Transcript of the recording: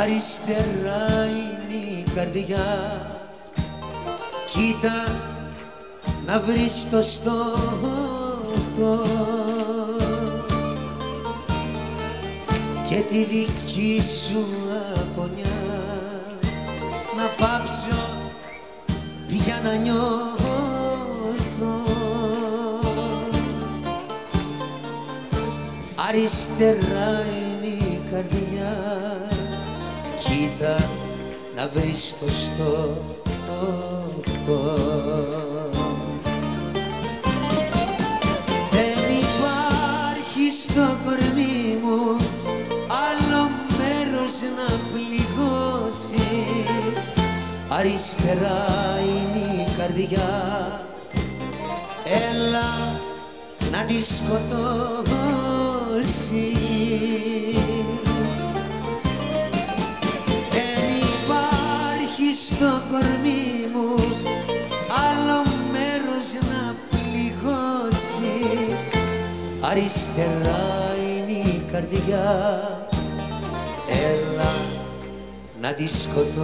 αριστερά είναι η καρδιά. Κοίτα να βρεις το στόχο. Και τη δική σου αγωνιά. Να πάψω πια να νιώθω. Αριστερά είναι η καρδιά κοίτα να βρεις το στόχο Δεν υπάρχει στο κορμί μου άλλο μέρος να πληγώσεις. Αριστερά είναι η καρδιά. Έλα να τη σκοτώσεις στο κορμί μου. Άλλο μέρος να πληγώσεις. Αριστερά είναι η καρδιά. Έλα να τη σκοτώσεις